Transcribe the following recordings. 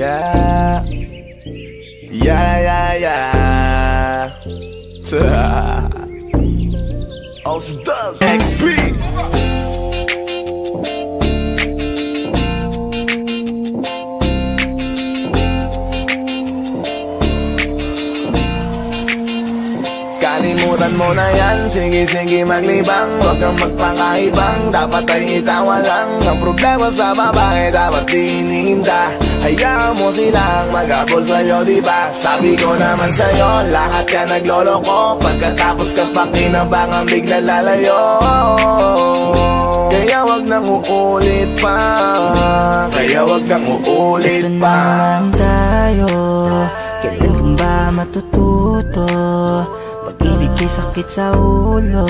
Yeah. Yeah, yeah, yeah. Oh, Ausdog XP. Kalimutan mo na yan, sige sige maglibang. Huwag kang magpakaibang, dapat ay itawa lang Ang problema sa babae, dapat tinihinda. Hayaan mo silang magabol sa'yo, diba? Sabi ko naman sa'yo, lahat yan nagloloko. Pagkatapos ka pa kinabangan, bigla lalayo. Kaya wag nang uulit pa. Kaya wag nang uulit Ito pa naman tayo. Kailan ka ba matututo Pag-ibig ay sakit sa ulo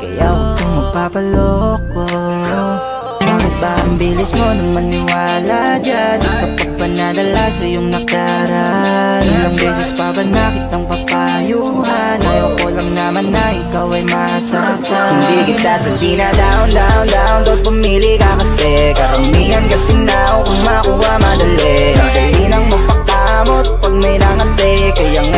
Kaya huwag kang magpapaloko Bakit ba ang bilis mo nang maniwala dyan Di ka pa ba nadala sa iyong nakaraan Ilang beses pa ba nakitang papayuhan Ayaw lang naman na ikaw ay masaktan Hindi kita sabi na down, down, down Doon pumili ka kasi Karamihan kasi na kung makuha madali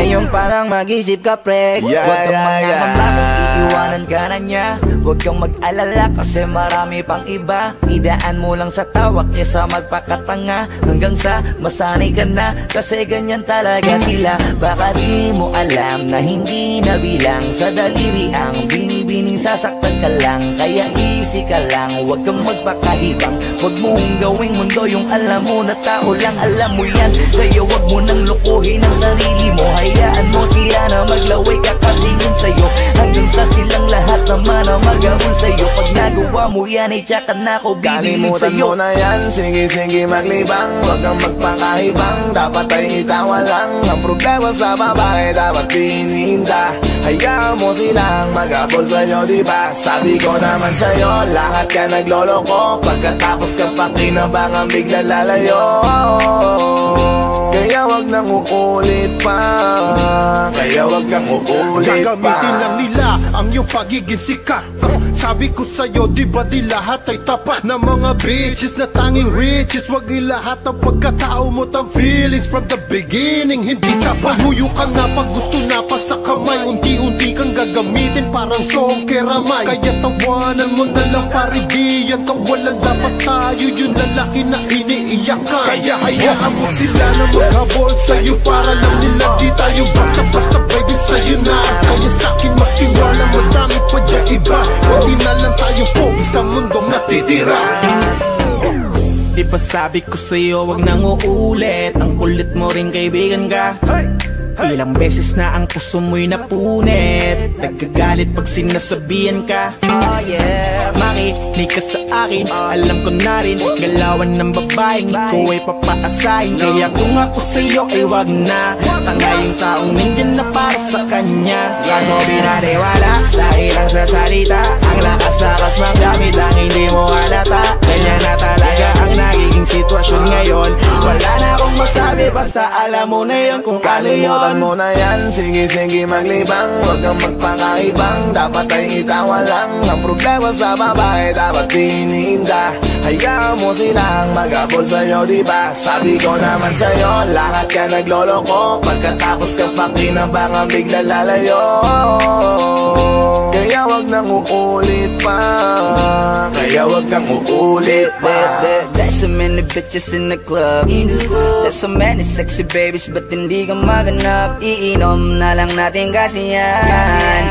Kaya ngayon parang mag-isip ka pre. Yeah, Huwag kang yeah, yeah. bakit iiwanan ka na niya. Huwag kang mag-alala kasi marami pang iba. Idaan mo lang sa tawak niya sa magpakatanga. Hanggang sa masanay ka na Kasi ganyan talaga sila. Baka di mo alam na hindi na bilang Sa daliri ang binibining sasaktan ka lang. Kaya easy ka lang Huwag kang magpakaibang Huwag mong gawing mundo yung alam mo na tao lang. Alam mo yan Kaya huwag mo nang lukuhin ang sarili mo Hayaan mo sila na maglaway kakatingin sa'yo. Hanggang sa silang lahat naman ang magabol sa'yo. Pag nagawa mo yan ay tsaka na ako bibiglig Kalimutan sa'yo mo na yan, sige sige maglibang. Huwag kang magpakaibang, dapat ay itawa lang. Ang problema sa babae, dapat tinihinda. Hayaan mo silang magabol sa'yo, diba? Sabi ko naman sa'yo, lahat ka nagloloko. Pagkatapos ka pa kinabangan, bigla lalayo Kaya wag nang uulit pa. Kaya wag kang uulit pa. Gagamitin lang nila ang iyong pagiging sikat. Sabi ko sa'yo, di ba di lahat ay tapat Na mga bitches na tanging riches? Wag ilahat ang pagkatao mo ang feelings From the beginning, hindi sa Huyo ka na pag gusto na pa sa kamay. Unti-unti kang gagamitin parang song keramay Kaya tawanan mo na lang pare di yan Kawalan dapat tayo yung lalaki na iniiyakan Kaya hayaan mo sila na maghabol sa'yo Para lang nila di tayo basta-basta pwede sa'yo na. Kaya sa'kin magtiwala madami pa dyan iba. Hindi na lang tayo pogi sa mundong natitira Di ba sabi ko sa'yo wag nang uulit. Ang kulit mo rin kaibigan ka Ilang beses na ang puso mo'y napunit. Nagkagalit pag sinasabihan ka. Oh yeah. Makinig ka sa akin. Alam ko na rin Galawan ng babaeng Ikaw ay papaasahin. Kaya kung ako sa'yo ay wag na. Tanga yung taong nandyan na para sa kanya. Kaso binariwala Dahil lang sa salita Ang lakas-lakas magamit Ang hindi mo Basta alam mo na yun kung ano yun Kalimutan mo na yan, sige sige maglibang. Huwag kang magpakaibang, dapat ay itawa lang. Ang problema sa babae, dapat tinihinda Hayaan mo silang magabol sa'yo, diba? Sabi ko naman sa'yo, lahat ka nagloloko. Pagkatapos ka pa kinabangan, bigla lalayo. Kaya wag nang uulit pa. Kaya wag nang uulit pa so many bitches in the club. There's so many sexy babies Ba't hindi ka maganap? Iinom na lang natin kasi yan.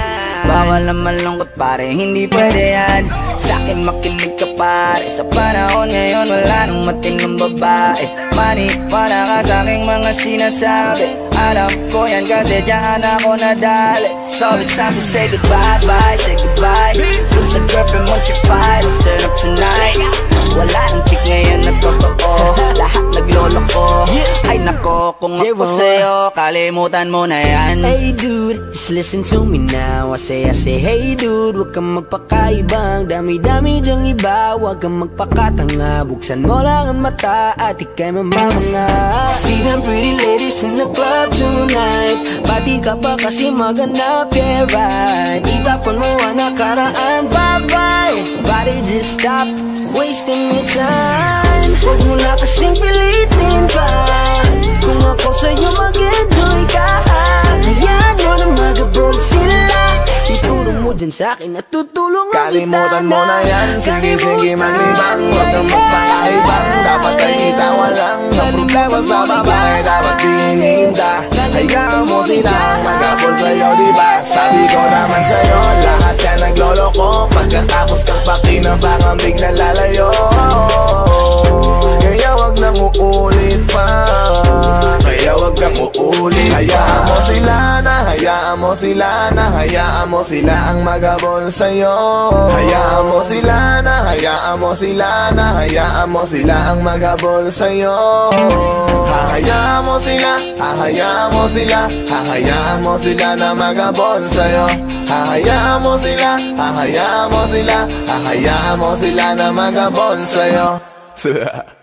Bawal na malungkot pare, hindi pwede yan Sa'kin makinig ka pare. Sa panahon ngayon wala nang matinong babae. Maniwala ka sa'king mga sinasabi. Alam ko yan kasi dyan ako nadali. So it's time to say goodbye, bye, say goodbye. Dun sa girlfriend mo chipay, let's turn up tonight. Wala nang chick ngayon na totoo. Lahat nagloloko. Ay nako, kung ako sa'yo Kalimutan mo na yan. Hey dude, just listen to me now. I say, I say, hey dude Huwag kang magpakaibang Dami-dami dyang iba Huwag kang magpakatanga. Buksan mo lang ang mata At ikay mamamanga. See them pretty ladies in the club tonight. Pati ka pa kasi maganap, yeah right Itapon mo ang nakaraan, bye-bye. Body just stop wasting your time. Huwag mo na kasing pilitin pa. Kung ako sa'yo mag-enjoy ka dyan sa'kin at tutulungan kita Kalimutan mo na yan. Sige, sige, maglibang Huwag kang magpakaibang Dapat ay itawa lang Ang problema sa babae. Dapat dininda Hayaan mo sila. Magapol sa'yo, diba? Sabi ko naman sa'yo Lahat yan nagloloko. Pagkatapos kang pakinabang bigla lalayo Kaya wag nang uulit pa. Kaya wag kang uulit Hayaan Hayaan mo sila na Hayaan mo sila ang magabol sa'yo. Hayaan mo sila na Hayaan mo sila na Hayaan mo sila ang magabol sa'yo. Hahayaan mo sila Hahayaan mo sila Hahayaan mo sila na magabol sa'yo. Hahayaan mo sila Hahayaan mo sila Hahayaan mo sila na magabol sa'yo